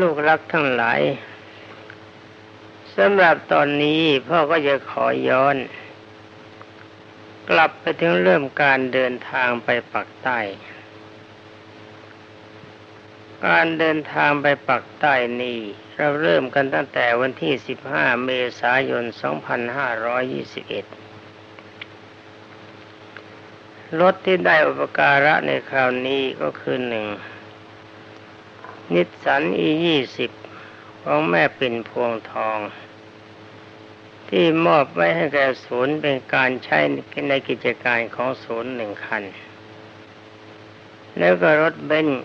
ลูกรักทั้งหลายสำหรับตอนนี้พ่อก็จะขอย้อน กลับไปถึงเริ่มการเดินทางไปปักใต้ การเดินทางไปปักใต้นี้ เราเริ่มกันตั้งแต่วันที่ 15 เมษายน 2521 รถที่ได้อุปการะในคราวนี้ก็คือหนึ่ง นิสสันอียี่สิบของแม่ปิ่นพวงทอง ที่มอบไว้ให้แก่ศูนย์เป็นการใช้ในกิจการของศูนย์หนึ่งคัน แล้วก็รถเบนซ์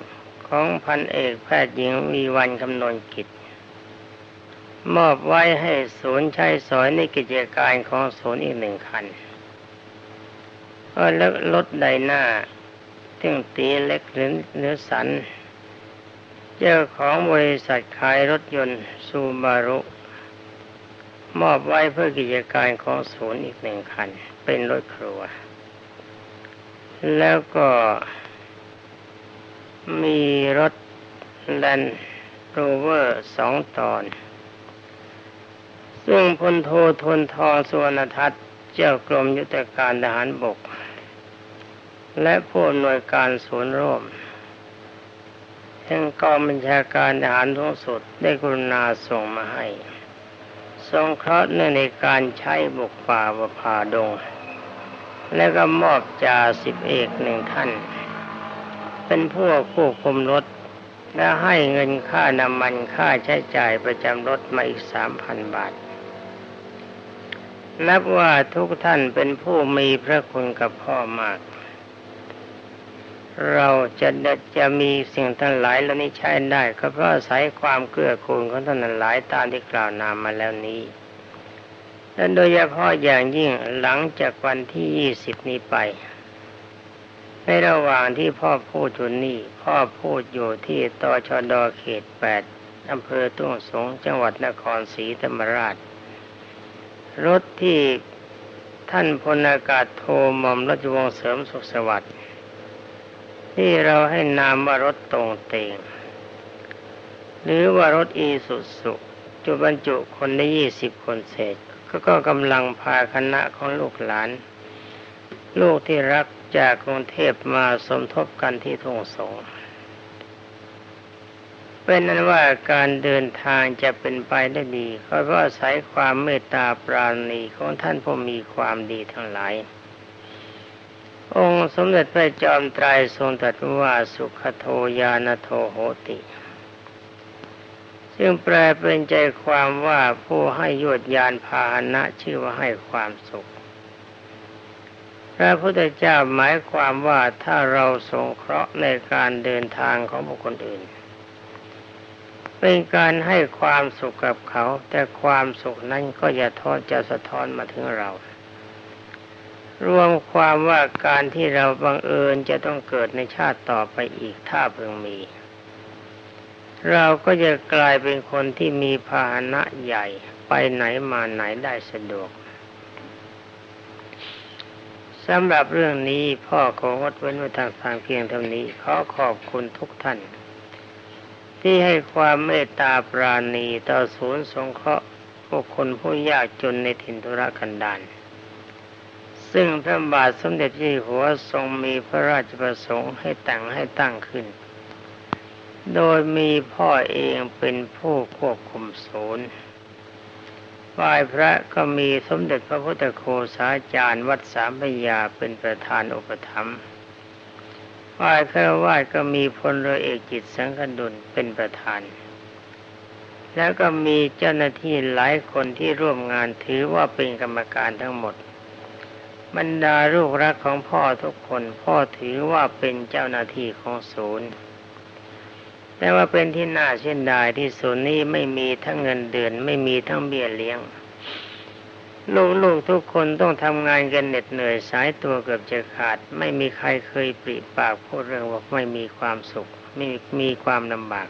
ของพันเอกแพทย์หญิงวีวันคำนวณกิจ มอบไว้ให้ศูนย์ใช้สอยในกิจการของศูนย์อีกหนึ่งคันก็แล้วรถไดหน้าตึงตีเล็กหรือเนื้อสัน เจ้าของบริษัทขายรถยนต์ซูบารุ มอบไว้เพื่อกิจการของศูนย์อีกหนึ่งคัน เป็นรถครัว แล้วก็มีรถแลนด์โรเวอร์สองตอน ซึ่งพลโททนทองสุวรรณทัศน์เจ้ากรมยุทธการทหารบก และผู้อำนวยการศูนย์ร่วม แห่งกองบัญชาการทหารทุกสุดได้กรุณาส่งมาให้ทรงเคราะห์เนื่องในการใช้บุกป่าบผาดง และก็มอบจ่าสิบเอกหนึ่งท่าน เป็นผู้ควบคุมรถ และให้เงินค่าน้ำมันค่าใช้จ่ายประจำรถมาอีกสามพันบาท นับว่าทุกท่านเป็นผู้มีพระคุณกับพ่อมาก เราจะจะมีสิ่งทั้งหลายเหล่านี้ใช้ได้ ก็เพราะอาศัยความเกื้อกูลของท่านทั้งหลายตามที่กล่าวนามมาแล้วนี้และโดยเฉพาะอย่างยิ่งหลังจากวันที่ยี่สิบนี้ไป ในระหว่างที่พ่อพูดอยู่นี่ พ่อพูดอยู่ที่ตชดเขตแปดอำเภอตุ้งสงจังหวัดนครศรีธรรมราช รถที่ท่านพลอากาศโทหม่อมราชวงศ์เสริมสุขสวัสดิ์ ที่เราให้นามว่ารถตรงเตงหรือว่ารถอีสุสุจุบรรจุคนได้ยี่สิบคนเศษ ก็ก็กำลังพาคณะของลูกหลาน ลูกที่รักจากกรุงเทพมาสมทบกันที่ทุ่งสงเป็นนั้นว่าการเดินทางจะเป็นไปได้ดี เพราะอาศัยความเมตตาปราณีของท่านผู้มีความดีทั้งหลาย องค์สมเด็จพระจอมไตรทรงตรัสว่าสุขโทยานโทโหติ ซึ่งแปลเป็นใจความว่าผู้ให้ยวดยานพาหนะชื่อว่าให้ความสุข พระพุทธเจ้าหมายความว่าถ้าเราสงเคราะห์ในการเดินทางของบุคคลอื่น เป็นการให้ความสุขกับเขา แต่ความสุขนั้นก็อย่าทอดจะสะท้อนมาถึงเรา รวมความว่าการที่เราบังเอิญจะต้องเกิดในชาติต่อไปอีกถ้าเพิ่งมี เราก็จะกลายเป็นคนที่มีพาหนะใหญ่ไปไหนมาไหนได้สะดวกสำหรับเรื่องนี้พ่อของดเว้นไว้ทางทางเพียงเท่านี้ขอขอบคุณทุกท่าน ที่ให้ความเมตตาปราณีต่อศูนย์สงเคราะห์บุคคลผู้ยากจนในถิ่นธุรกันดาร ซึ่งพระบาทสมเด็จพระหัวทรงมีพระราชประสงค์ให้แต่งให้ตั้งขึ้น โดยมีพ่อเองเป็นผู้ควบคุมศูนย์ฝ่ายพระก็มีสมเด็จพระพุทธโฆษาจารย์วัดสามพยาเป็นประธานอุปถัมภ์ฝ่ายฆราวาก็มีพลเรือเอกจิตสังคดุลเป็นประธาน แล้วก็มีเจ้าหน้าที่หลายคนที่ร่วมงานถือว่าเป็นกรรมการทั้งหมด บรรดาลูกรักของพ่อทุกคนพ่อถือว่าเป็นเจ้าหน้าที่ของศูนย์ แต่ว่าเป็นที่น่าเช่นดายที่ศูนย์นี้ไม่มีทั้งเงินเดือนไม่มีทั้งเบี้ยเลี้ยง ลูกๆทุกคนต้องทำงานกันเหน็ดเหนื่อยสายตัวเกือบจะขาด ไม่มีใครเคยปริปากพูดเรื่องว่าไม่มีความสุขไม่มีความลำบาก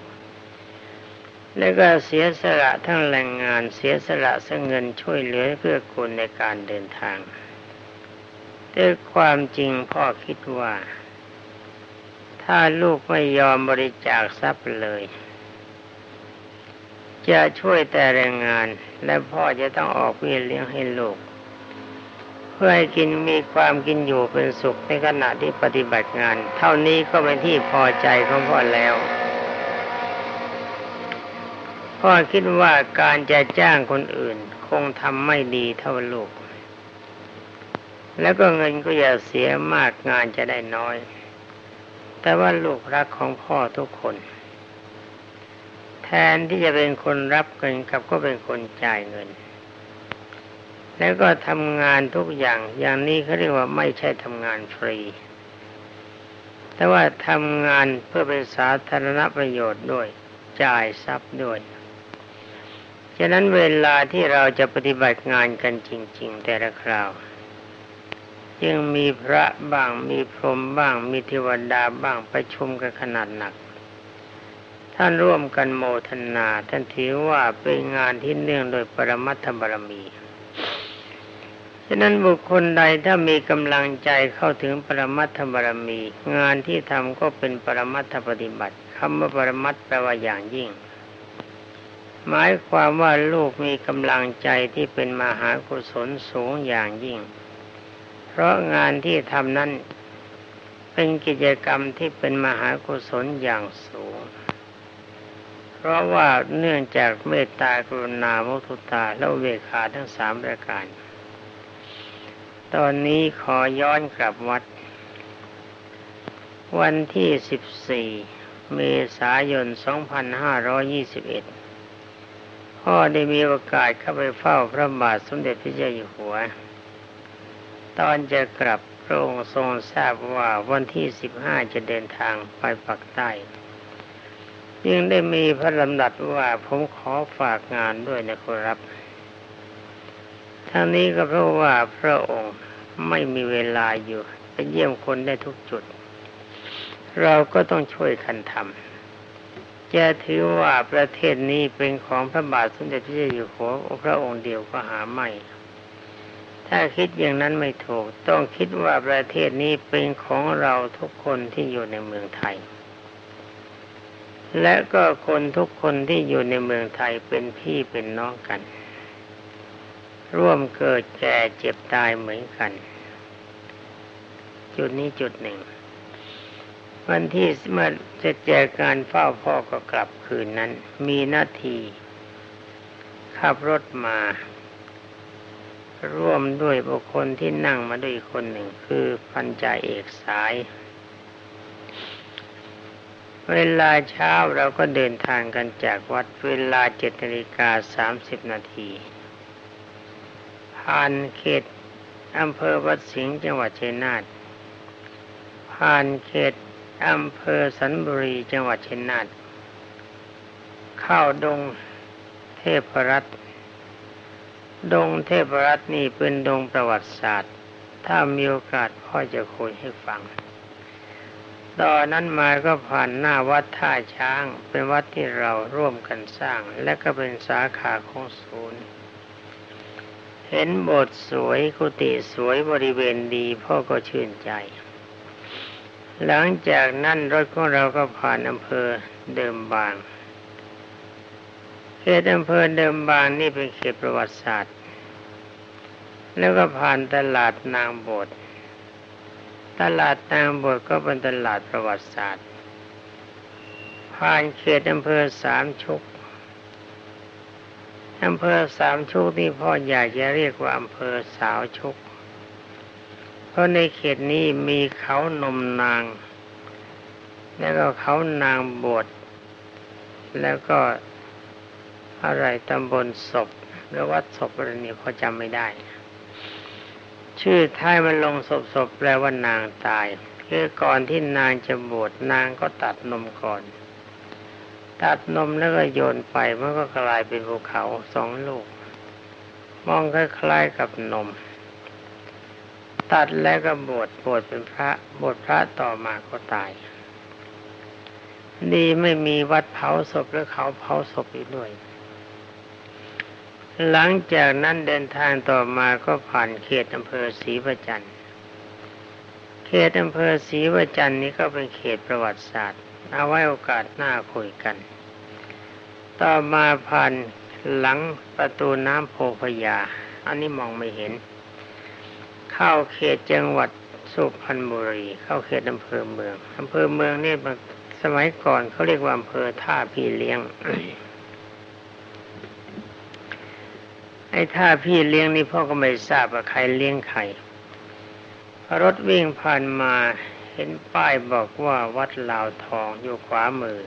แล้วก็เสียสละทั้งแรงงานเสียสละทั้งเงินช่วยเหลือเพื่อคุณในการเดินทาง แต่ความจริงพ่อคิดว่า ถ้าลูกไม่ยอมบริจาคทรัพย์เลย จะช่วยแต่แรงงาน และพ่อจะต้องออกเบี้ยเลี้ยงให้ลูก เพื่อให้กินมีความกินอยู่เป็นสุขในขณะที่ปฏิบัติงาน เท่านี้ก็เป็นที่พอใจของพ่อแล้วพ่อคิดว่าการจะจ้างคนอื่น คงทำไม่ดีเท่าลูก แล้วก็เงินก็อย่าเสียมากงานจะได้น้อย แต่ว่าลูกรักของพ่อทุกคน แทนที่จะเป็นคนรับเงินกับก็เป็นคนจ่ายเงิน แล้วก็ทำงานทุกอย่าง อย่างนี้เขาเรียกว่าไม่ใช่ทำงานฟรี แต่ว่าทำงานเพื่อเป็นสาธารณประโยชน์ด้วย จ่ายทรัพย์ด้วยฉะนั้นเวลาที่เราจะปฏิบัติงานกันจริง ๆ แต่ละคราว ยังมีพระบ้างมีพรหมบ้าง มีเทวดาบ้างไปชุมกันขนาดหนัก ท่านร่วมกันโมทนา ท่านถือว่าเป็นงานที่เนื่องโดยปรมัตถบารมีฉะนั้นบุคคลใดถ้ามีกำลังใจเข้าถึงปรมัตถบารมี งานที่ทำก็เป็นปรมัตถปฏิบัติคำว่าปรมัตแปลว่าอย่างยิ่ง หมายความว่าลูกมีกำลังใจที่เป็นมหากุศลสูงอย่างยิ่ง เพราะงานที่ทำนั้นเป็นกิจกรรมที่เป็นมหากุศลอย่างสูง เพราะว่าเนื่องจากเมตตากรุณามุทุตาและเวขาทั้งสามประการ ตอนนี้ขอย้อนกลับวัด วันที่14เมษายน 2521 พ่อได้มีโอกาสเข้าไปเฝ้าพระบาทสมเด็จพระเจ้าอยู่หัว ตอนจะกลับพระองค์ทรงทราบว่าวันที่15จะเดินทางไปปักใต้จึงได้มีพระลำดับว่าผมขอฝากงานด้วยนะครับทั้งนี้ก็เพราะว่าพระองค์ไม่มีเวลาอยู่ไปเยี่ยมคนได้ทุกจุด เราก็ต้องช่วยกันทำจะถือว่าประเทศนี้เป็นของพระบาทสมเด็จพระเจ้าอยู่หัวพระองค์เดียวก็หาไม่ ถ้าคิดอย่างนั้นไม่ถูก ต้องคิดว่าประเทศนี้เป็นของเราทุกคนที่อยู่ในเมืองไทย และก็คนทุกคนที่อยู่ในเมืองไทยเป็นพี่เป็นน้องกัน ร่วมเกิดแก่เจ็บตายเหมือนกัน จุดนี้จุดหนึ่ง วันที่เมื่อจะแจกการเฝ้าพ่อก็กลับคืนนั้น มีนาทีขับรถมา ร่วมด้วยบุคคลที่นั่งมาด้วยคนหนึ่งคือพันจ่าเอกสาย เวลาเช้าเราก็เดินทางกันจากวัดเวลาเจ็ดนาฬิกาสามสิบนาทีผ่านเขตอำเภอวัดสิงห์จังหวัดชัยนาทผ่านเขตอำเภอสันบุรีจังหวัดชัยนาทเข้าดงเทพรัตน์ ดงเทพรัตน์นี่เป็นดงประวัติศาสตร์ ถ้ามีโอกาสพ่อจะคุยให้ฟัง ตอนนั้นมาก็ผ่านหน้าวัดท่าช้าง เป็นวัดที่เราร่วมกันสร้าง และก็เป็นสาขาของศูนย์ เห็นโบสถ์สวยกุฏิสวยบริเวณดีพ่อก็ชื่นใจ หลังจากนั้นรถของเราก็ผ่านอำเภอเดิมบางเขตอำเภอเดิมบางนี่เป็นเขตประวัติศาสตร์ แล้วก็ผ่านตลาดนางโบสถ์ตลาดนางบทก็เป็นตลาดประวัติศาสตร์ ผ่านเขตอำเภอสามชุกอำเภอสามชุกที่พ่ออยากจะเรียกว่าอำเภอสาวชุก เพราะในเขตนี้มีเขานมนาง แล้วก็เขานางบวชแล้วก็อะไรตำบลศพหรือวัดศพอะไรนี่พอจำไม่ได้ ชื่อท้ายมันลงศพศพแปลว่านางตายคือก่อนที่นางจะบวชนางก็ตัดนมก่อน ตัดนมแล้วก็โยนไปมันก็กลายเป็นภูเขาสองลูก มองคล้ายๆกับนม ตัดแล้วก็บวชบวชเป็นพระบวชพระต่อมาก็ตายดีไม่มีวัดเผาศพหรือเขาเผาศพอีกด้วย หลังจากนั้นเดินทางต่อมาก็ผ่านเขตอำเภอศรีประจันเขตอำเภอศรีประจันนี้ก็เป็นเขตประวัติศาสตร์ เอาไว้โอกาสหน้าคุยกัน ต่อมาผ่านหลังประตูน้ำโพพยา อันนี้มองไม่เห็น เข้าเขตจังหวัดสุพรรณบุรี เข้าเขตอำเภอเมืองอำเภอเมืองนี่สมัยก่อนเขาเรียกว่าอำเภอท่าพี่เลี้ยง ไอ้ท่าพี่เลี้ยงนี่พ่อก็ไม่ทราบว่าใครเลี้ยงใครรถวิ่งผ่านมาเห็นป้ายบอกว่าวัดลาวทองอยู่ขวามือ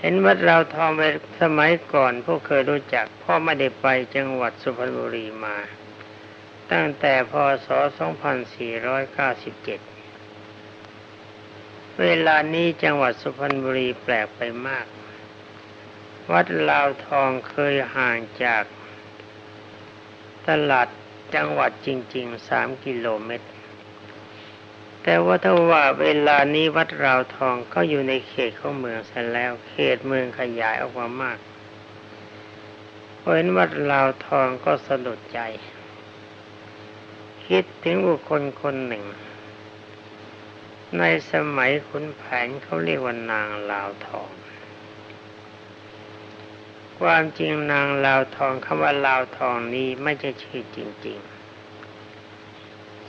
เห็นวัดลาวทองไปสมัยก่อนพวกเคยรู้จักพ่อไม่ได้ไปจังหวัดสุพรรณบุรีมา ตั้งแต่พศ 2497เวลานี้จังหวัดสุพรรณบุรีแปลกไปมาก วัดลาวทองเคยห่างจากตลาดจังหวัดจริงๆสามกิโลเมตร แต่ว่าถ้าว่าเวลานี้วัดราวทองก็อยู่ในเขตของเมืองเสร็จแล้ว เขตเมืองขยายออกมามากพอเห็นวัดราวทองก็สะดุดใจ คิดถึงบุคคลคนหนึ่ง ในสมัยขุนแผนเขาเรียกว่านางลาวทอง ความจริงนางลาวทองคำว่าลาวทองนี้ไม่ใช่ชื่อจริง ๆ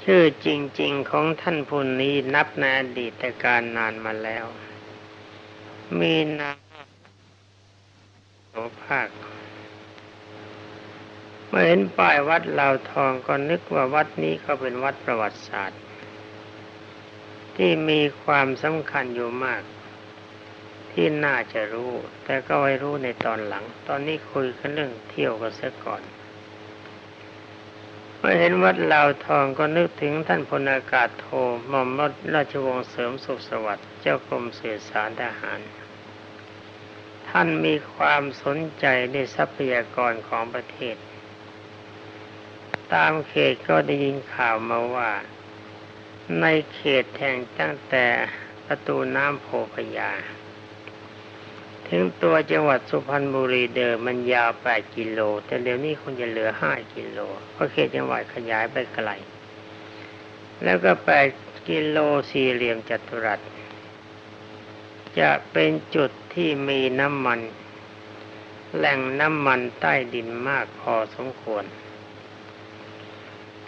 ชื่อจริง ๆ ของท่านผู้นี้นับในอดีตการนานมาแล้ว มีนางโสภาคเมื่อเห็นป้ายวัดลาวทองก็นึกว่าวัดนี้ก็เป็นวัดประวัติศาสตร์ ที่มีความสำคัญอยู่มาก ที่น่าจะรู้ แต่ก็ไม่รู้ในตอนหลัง ตอนนี้คุยกันเรื่องเที่ยวกันซะก่อนเมื่อเห็นวัดลาวทองก็นึกถึงท่านพลอากาศโทหม่อมรราชวงศ์เสริมสุขสวัสดิ์เจ้ากรมสื่อสารทหาร ท่านมีความสนใจในทรัพยากรของประเทศ ตามเขตก็ได้ยินข่าวมาว่า ในเขตแห่งตั้งแต่ประตูน้ำโพพยา ถึงตัวจังหวัดสุพรรณบุรีเดิมมันยาว8กิโล แต่เดี๋ยวนี้คงจะเหลือ5กิโลเพราะเขตจังหวัดขยายไปไกล แล้วก็8กิโลสี่เหลี่ยมจัตุรัส จะเป็นจุดที่มีน้ำมัน แหล่งน้ำมันใต้ดินมากพอสมควร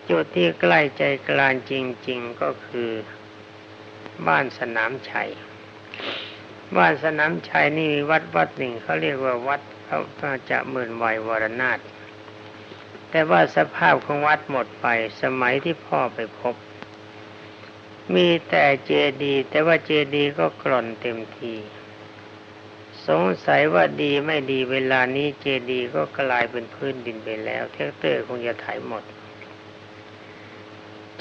จุดที่ใกล้ใจกลางจริง ๆก็คือบ้านสนามชัย บ้านสนามชัยนี่มีวัดวัดหนึ่งเขาเรียกว่าวัดพระพระจะหมื่นวัยวรนาถแต่ว่าสภาพของวัดหมดไปสมัยที่พ่อไปพบ มีแต่เจดีย์แต่ว่าเจดีย์ก็กร่อนเต็มที สงสัยว่าดีไม่ดีเวลานี้เจดีย์ก็กลายเป็นพื้นดินไปแล้วแทรกเตอร์คงจะไถหมด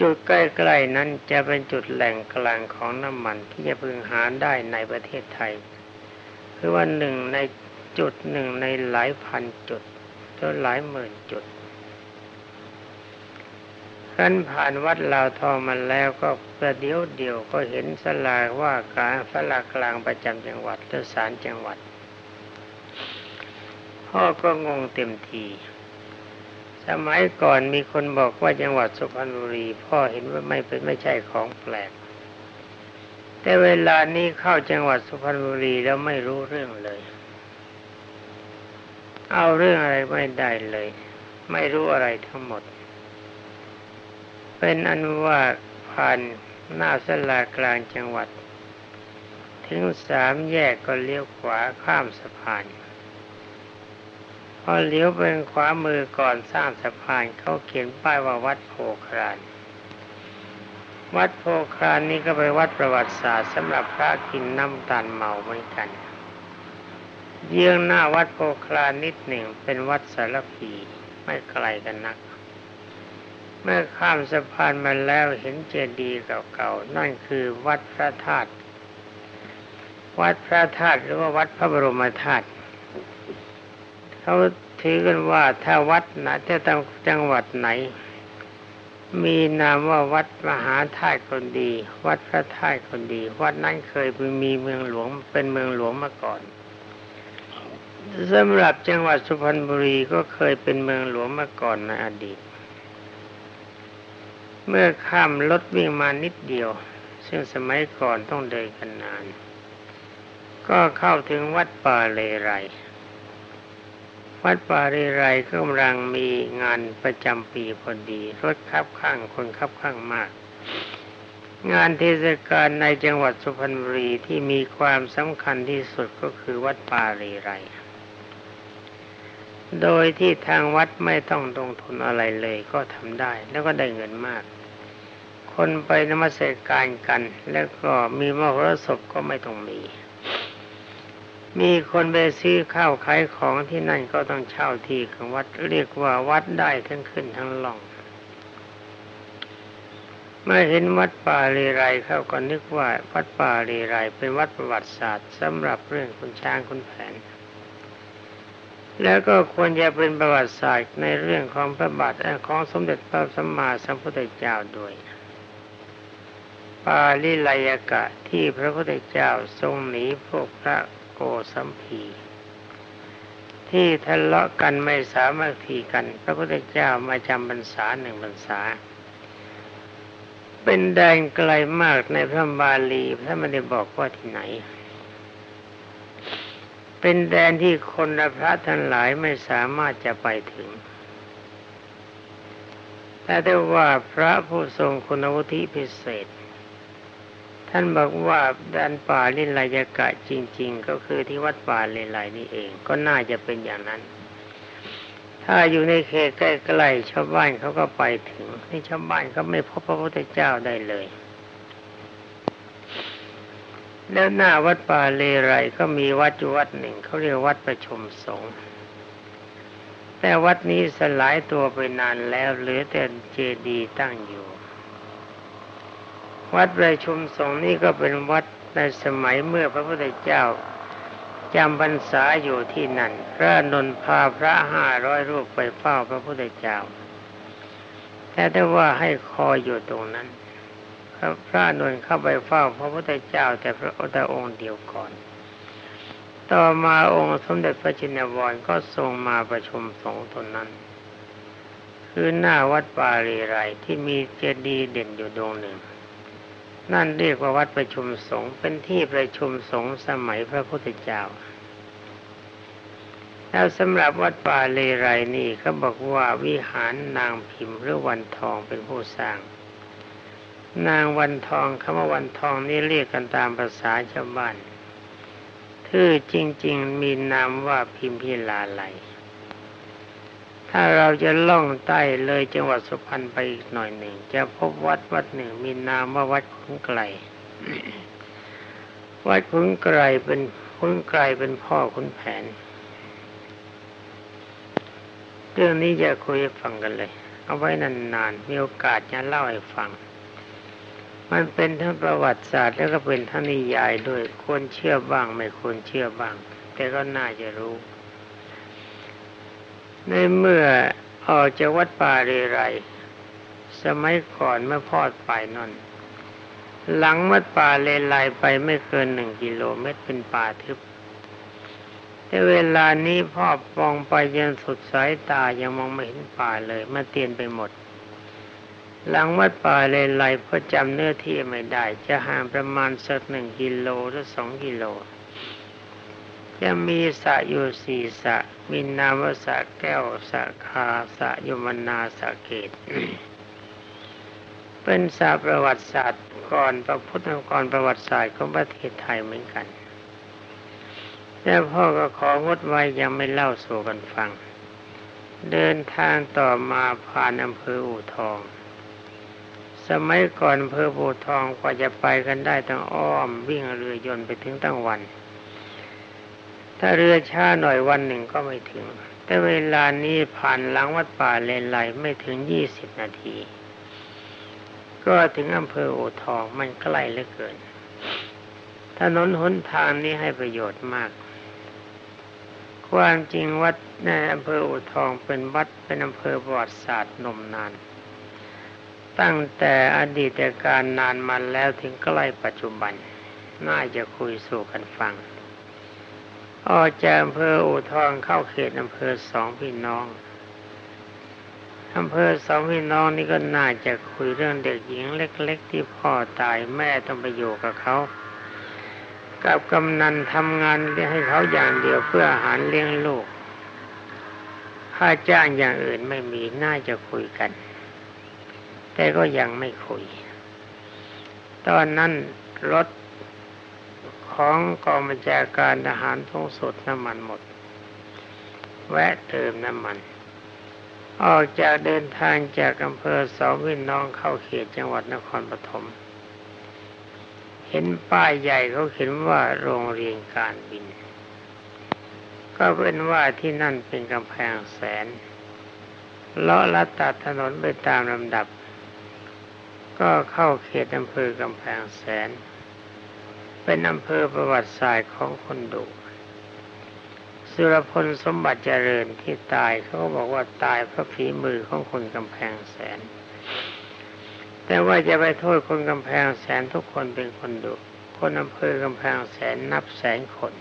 จุดใกล้ๆนั้นจะเป็นจุดแหล่งกลางของน้ำมันที่จะพึงหาได้ในประเทศไทยคือว่าหนึ่งในจุดหนึ่งในหลายพันจุดจนหลายหมื่นจุดครั้นผ่านวัดลาวทองมาแล้วก็ประเดี๋ยวเดียวก็เห็นสลาว่าการสลากลางประจำจังหวัดหรือศาลจังหวัดพ่อก็งงเต็มที สมัยก่อนมีคนบอกว่าจังหวัดสุพรรณบุรี พ่อเห็นว่าไม่เป็นไม่ใช่ของแปลก แต่เวลานี้เข้าจังหวัดสุพรรณบุรีแล้วไม่รู้เรื่องเลย เอาเรื่องอะไรไม่ได้เลย ไม่รู้อะไรทั้งหมด เป็นอันว่าผ่านหน้าสลากลางจังหวัด ถึงสามแยกก็เลี้ยวขวาข้ามสะพาน พอเลี้ยวเป็นขวามือก่อนสร้างสะพานเขาเขียนป้ายว่าวัดโพครานวัดโพครานนี้ก็เป็นวัดประวัติศาสตร์สำหรับพระกินน้ำตาลเมาเหมือนกัน เยื้องหน้าวัดโพครานนิดหนึ่งเป็นวัดสารพีไม่ไกลกันนัก เมื่อข้ามสะพานมาแล้วเห็นเจดีย์เก่าๆนั่นคือวัดพระธาตุวัดพระธาตุหรือว่าวัดพระบรมธาตุ เขาถือกันว่าถ้าวัดไหนถ้าจังหวัดไหน มีนามว่าวัดมหาธาตุคนดี วัดพระธาตุคนดี วัดนั้นเคยมีเมืองหลวงเป็นเมืองหลวงมาก่อนสำหรับจังหวัดสุพรรณบุรีก็เคยเป็นเมืองหลวงมาก่อนในอดีต เมื่อข้ามรถวิ่งมานิดเดียว ซึ่งสมัยก่อนต้องเดินกันนานกก็เข้าถึงวัดป่าเลไร วัดป่าเลไรก็กำลังมีงานประจำปีพอดี รถคับข้างคนคับข้างมาก งานเทศกาลในจังหวัดสุพรรณบุรีที่มีความสำคัญที่สุดก็คือวัดป่าเลไร โดยที่ทางวัดไม่ต้องลงทุนอะไรเลยก็ทำได้แล้วก็ได้เงินมาก คนไปนมัสการกัน แล้วก็มีมหรสพก็ไม่ต้องมี มีคนไปซื้อข้าวขายของที่นั่นก็ต้องเช่าที่ของวัดเรียกว่าวัดได้ทั้งขึ้นทั้งล่องเมื่อเห็นวัดป่าเรไรเข้าก็นึกว่าวัดป่าเรไรเป็นวัดประวัติศาสตร์สำหรับเรื่องคุณช้างคุณแผน แล้วก็ควรจะเป็นประวัติศาสตร์ในเรื่องของพระบาทของสมเด็จพระสัมมาสัมพุทธเจ้าด้วยปาลิไลยกะที่พระพุทธเจ้าทรงหนีพวกพระ โกสัมพีที่ทะเลาะกันไม่สามารถทีกัน พระพุทธเจ้ามาจำพรรษาหนึ่งพรรษา เป็นแดนไกลมากในพระบาลีพระไม่ได้บอกว่าที่ไหน เป็นแดนที่คนและพระทั้งหลายไม่สามารถจะไปถึงแต่ได้ว่าพระผู้ทรงคุณวุฒิพิเศษ ท่านบอกว่าแดนป่าลินลายกะจริง ๆ ก็คือที่วัดป่าเลไลนี่เอง ก็น่าจะเป็นอย่างนั้น ถ้าอยู่ในเขตใกล้ๆชาวบ้านเขาก็ไปถึงนี่ชาวบ้านก็ไม่พบพระพุทธเจ้าได้เลย แล้วหน้าวัดป่าเลไรก็มีวัดจุวัดหนึ่งเขาเรียกวัดประชุมสงฆ์แต่วัดนี้สลายตัวไปนานแล้วเหลือแต่เจดีย์ตั้งอยู่ วัดประชุมสงฆ์นี่ก็เป็นวัดในสมัยเมื่อพระพุทธเจ้าจำพรรษาอยู่ที่นั่น พระนนท์พาพระห้าร้อยรูปไปเฝ้าพระพุทธเจ้า แต่ได้ว่าให้คอยอยู่ตรงนั้นพระนนท์เข้าไปเฝ้าพระพุทธเจ้าแต่พระองค์เดียวก่อน ต่อมาองค์สมเด็จพระจินวรก็ทรงมาประชุมสงฆ์ตนนั้น คือหน้าวัดป่ารีไรที่มีเจดีย์เด่นอยู่ดวงหนึ่ง นั่นเรียกว่าวัดประชุมสงฆ์เป็นที่ประชุมสงฆ์สมัยพระพุทธเจ้า แล้วสำหรับวัดป่าเลไรนี่เขาบอกว่าวิหารนางพิมพ์หรือวันทองเป็นผู้สร้าง นางวันทองคำว่าวันทองนี่เรียกกันตามภาษาชาวบ้านชื่อจริง ๆ มีนามว่าพิมพิลาไหล ถ้าเราจะล่องใต้เลยจังหวัดสุพรรณไปอีกหน่อยหนึ่ง จะพบวัดวัดหนึ่งมีนามว่าวัดขุนไกล วัดขุนไกลเป็นขุนไกลเป็นพ่อขุนแผน เรื่องนี้จะคุยฟังกันเลย เอาไว้นานๆมีโอกาสจะเล่าให้ฟัง มันเป็นทั้งประวัติศาสตร์แล้วก็เป็นทั้งนิยายด้วยควรเชื่อบ้างไม่ควรเชื่อบ้าง แต่ก็น่าจะรู้ ในเมื่อออกจากวัดป่าเรไร สมัยก่อนเมื่อพอดไปนนหลังวัดป่าเลไลไปไม่เกินหนึ่งกิโลเมตรเป็นป่าทึบ แต่เวลานี้พ่อมองไปยังสุดสายตายังมองไม่เห็นป่าเลยมาเตียนไปหมด หลังวัดป่าเลไลเพราะจำเนื้อที่ไม่ได้ จะห่างประมาณสักหนึ่งกิโลหรือสองกิโล จะมีสะอยู่สี่สะ มีนามว่าสะแก้วสะคาสะยมนาสะเกต เป็นสรประวัติศาสตร์ก่อนพระพุทธกรประวัติศาสตร์ของประเทศไทยเหมือนกัน แต่พ่อก็ของดไว้ยังไม่เล่าสู่กันฟัง เดินทางต่อมาผ่านอำเภออู่ทอง สมัยก่อนอำเภออู่ทองกว่าจะไปกันได้ต้องอ้อมวิ่งเรือยนต์ไปถึงตั้งวัน ถ้าเรือช้าหน่อยวันหนึ่งก็ไม่ถึง แต่เวลานี้ผ่านหลังวัดป่าเลนไหลไม่ถึงยี่สิบนาที ก็ถึงอำเภออู่ทองมันใกล้เหลือเกิน ถนนหนทางนี้ให้ประโยชน์มาก ความจริงวัดในอำเภออู่ทองเป็นวัดเป็นอำเภอประวัติศาสตร์นมนาน ตั้งแต่อดีตการนานมาแล้วถึงใกล้ปัจจุบัน น่าจะคุยสู่กันฟัง ออกจากอำเภออู่ทองเข้าเขตอำเภอสองพี่น้องอำเภอสองพี่น้องนี่ก็น่าจะคุยเรื่องเด็กหญิงเล็ก ๆ ที่พ่อตายแม่ต้องไปอยู่กับเขา กับกำนันทำงานให้เขาอย่างเดียวเพื่ออาหารเลี้ยงลูกค่าจ้างอย่างอื่นไม่มีน่าจะคุยกัน แต่ก็ยังไม่คุย ตอนนั้นรถ ของกองบัญชาการทหารท้องสุดน้ำมันหมด แวะเติมน้ำมัน ออกจากเดินทางจากอำเภอสองพี่น้องเข้าเขตจังหวัดนครปฐมเห็นป้ายใหญ่เขาเขียนว่าโรงเรียนการบิน ก็เป็นว่าที่นั่นเป็นกำแพงแสนเลาะลัดตัดถนนไปตามลำดับ ก็เข้าเขตอำเภอกำแพงแสน เป็นอำเภอประวัติศาสตร์ของคนดุสุรพลสมบัติเจริญที่ตายเขาก็บอกว่าตายเพราะฝีมือของคนกำแพงแสน แต่ว่าจะไปโทษคนกำแพงแสนทุกคนเป็นคนดุ คนอำเภอกำแพงแสนนับแสนคน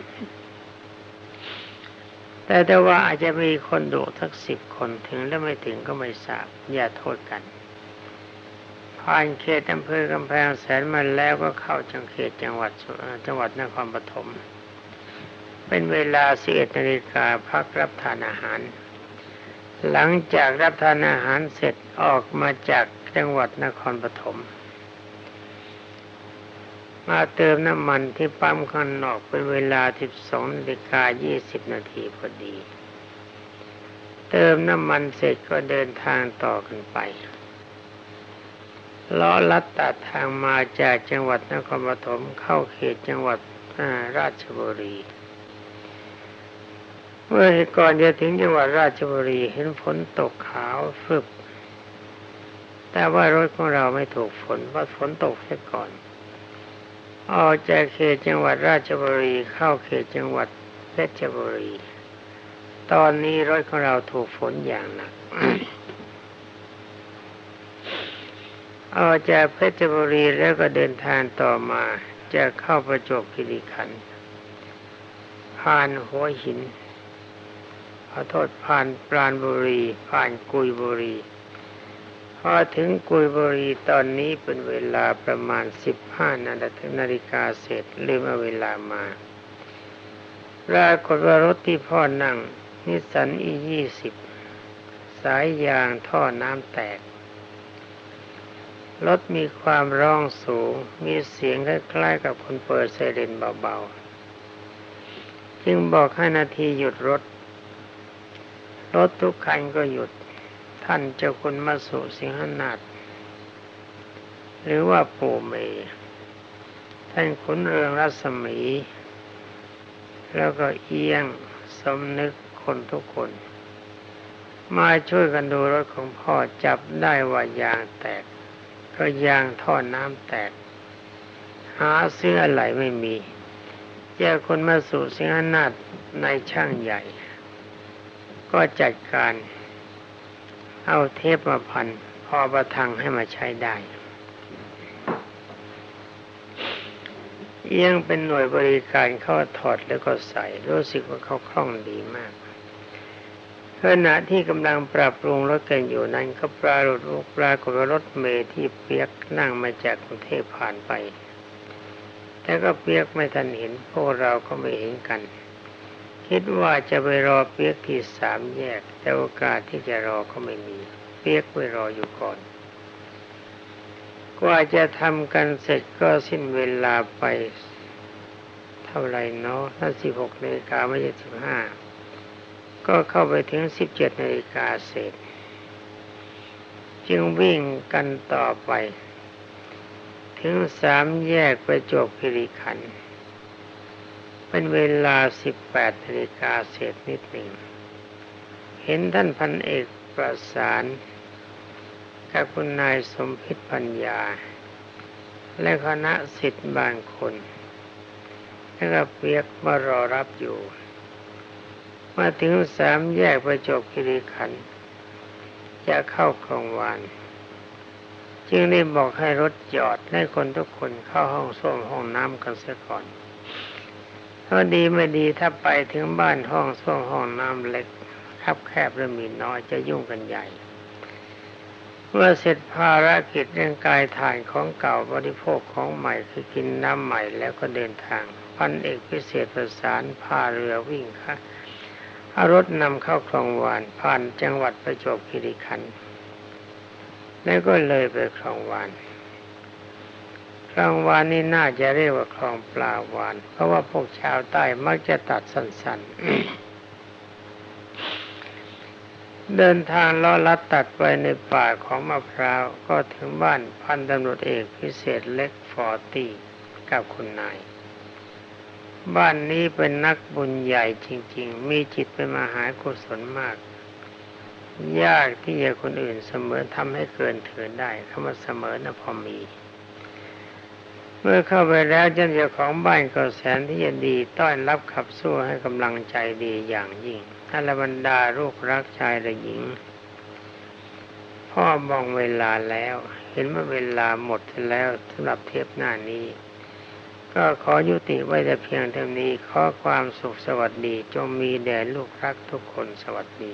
แต่แต่ว่าอาจจะมีคนดุทักสิบคนถึงและไม่ถึงก็ไม่ทราบอย่าโทษกัน ผ่านเขตอำเภอกำแพงแสนมาแล้วก็เข้าจังเขตจังหวัดจังหวัดนครปฐมเป็นเวลาสิบเอ็ดนาฬิกาพักรับทานอาหาร หลังจากรับทานอาหารเสร็จออกมาจากจังหวัดนครปฐมมาเติมน้ำมันที่ปั๊มข้างนอกเป็นเวลา 12นาฬิกา20 นาทีพอดี เติมน้ำมันเสร็จก็เดินทางต่อกันไป ล้อลัดตัดทางมาจากจังหวัดนครปฐมเข้าเขตจังหวัดราชบุรี เมื่อก่อนจะถึงจังหวัดราชบุรีเห็นฝนตกขาวฟึบแต่ว่ารถของเราไม่ถูกฝนเพราะฝนตกเสียก่อนออกจากเขตจังหวัดราชบุรีเข้าเขตจังหวัดเพชรบุรี ตอนนี้รถของเราถูกฝนอย่างหนัก ออกจากเพชรบุรีแล้วก็เดินทางต่อมาจะเข้าประจบคีรีขันผ่านหัวหินขอโทษผ่านปราณบุรี ผ่านกุยบุรีพอถึงกุยบุรีตอนนี้เป็นเวลาประมาณสิบห้านาฬิกาเสร็จลืมเอาเวลามาปรากฏว่ารถที่พ่อนั่งนิสันอียี่สิบสายยางท่อน้ำแตก รถมีความร้องสูง มีเสียงคล้ายๆกับคนเปิดไซเรนเบาๆ จึงบอกให้นาทีหยุดรถ รถทุกคันก็หยุด ท่านเจ้าคุณมาสุสิงหนาฏหรือว่าปู่เมท่านขุนเรืองรัศมี แล้วก็เอียงสมนึกคนทุกคน มาช่วยกันดูรถของพ่อจับได้ว่ายางแตก ก็ยางท่อน้ำแตก หาเสื้อไหลไม่มีเจ้าคนมาสู่สิงหนาฏในช่างใหญ่ ก็จัดการ เอาเทปมาพันพอประทังให้มาใช้ได้เอียงเป็นหน่วยบริการเข้าถอดแล้วก็ใส่รู้สึกว่าเขาคล่องดีมาก ขณะที่กำลังปรับปรุงรถกันอยู่นั้นก็ปรารถปรากฏว่ารถเมย์ที่เปียกนั่งมาจากกรุงเทพผ่านไป แต่ก็เปียกไม่ทันเห็นพวกเราก็ไม่เห็นกัน คิดว่าจะไปรอเปียกที่สามแยก แต่โอกาสที่จะรอก็ไม่มี เปียกไปรออยู่ก่อน กว่าจะทำกันเสร็จก็สิ้นเวลาไป เท่าไรเนาะถ้าสิบหกนาฬิกาไม่ใช่สิบห้า ก็เข้าไปถึงสิบเจ็ดนาฬิกาเสร็จจึงวิ่งกันต่อไป ถึงสามแยกไปจบพิริขัน เป็นเวลาสิบแปดนาฬิกาเศษนิดหนึ่ง เห็นท่านพันเอกประสานกับคุณนายสมพิษปัญญา และคณะสิทธิ์บางคน แล้วก็เปียกมารอรับอยู่ มาถึงสามแยกประจบคิริขันจะเข้าคลองวาน จึงได้บอกให้รถจอดให้คนทุกคนเข้าห้องส้วมห้องน้ำกันเสียก่อนถ้าดีไม่ดีถ้าไปถึงบ้านห้องส้วมห้องน้ำเล็กคับแคบและมีน้อยจะยุ่งกันใหญ่ เมื่อเสร็จภารกิจเรื่องกายถ่ายของเก่าบริโภคของใหม่คือกินน้ำใหม่แล้วก็เดินทาง พันเอกพิเศษประสานพาเรือวิ่งค่ะ อารถนำเข้าคลองวานผ่านจังหวัดประจวบคีรีขันธ์แล้วก็เลยไปคลองวาน คลองวานนี่น่าจะเรียกว่าคลองปลาวาน เพราะว่าพวกชาวใต้มักจะตัดสั้นๆ เดินทางล้อลัดตัดไปในป่าของมะพร้าว ก็ถึงบ้านพันตำรวจเอกพิเศษเล็กฟอร์ตี้กับคุณนาย บ้านนี้เป็นนักบุญใหญ่จริง ๆ มีจิตเป็นมหากุศลมาก ยากที่จะคนอื่นเสมอทำให้เกินเถินได้คำว่าเสมอนะพอมี เมื่อเข้าไปแล้วเจ้าของบ้านก็แสนที่จะดีต้อนรับขับสู้ให้กำลังใจดีอย่างยิ่งท่านบรรดาลูกรักชายและหญิง พ่อมองเวลาแล้ว เห็นว่าเวลาหมดแล้วสำหรับเทปหน้านี้ ก็ขอยุติไว้แต่เพียงเท่านี้ ขอความสุขสวัสดี จงมีแด่ลูกรักทุกคนสวัสดี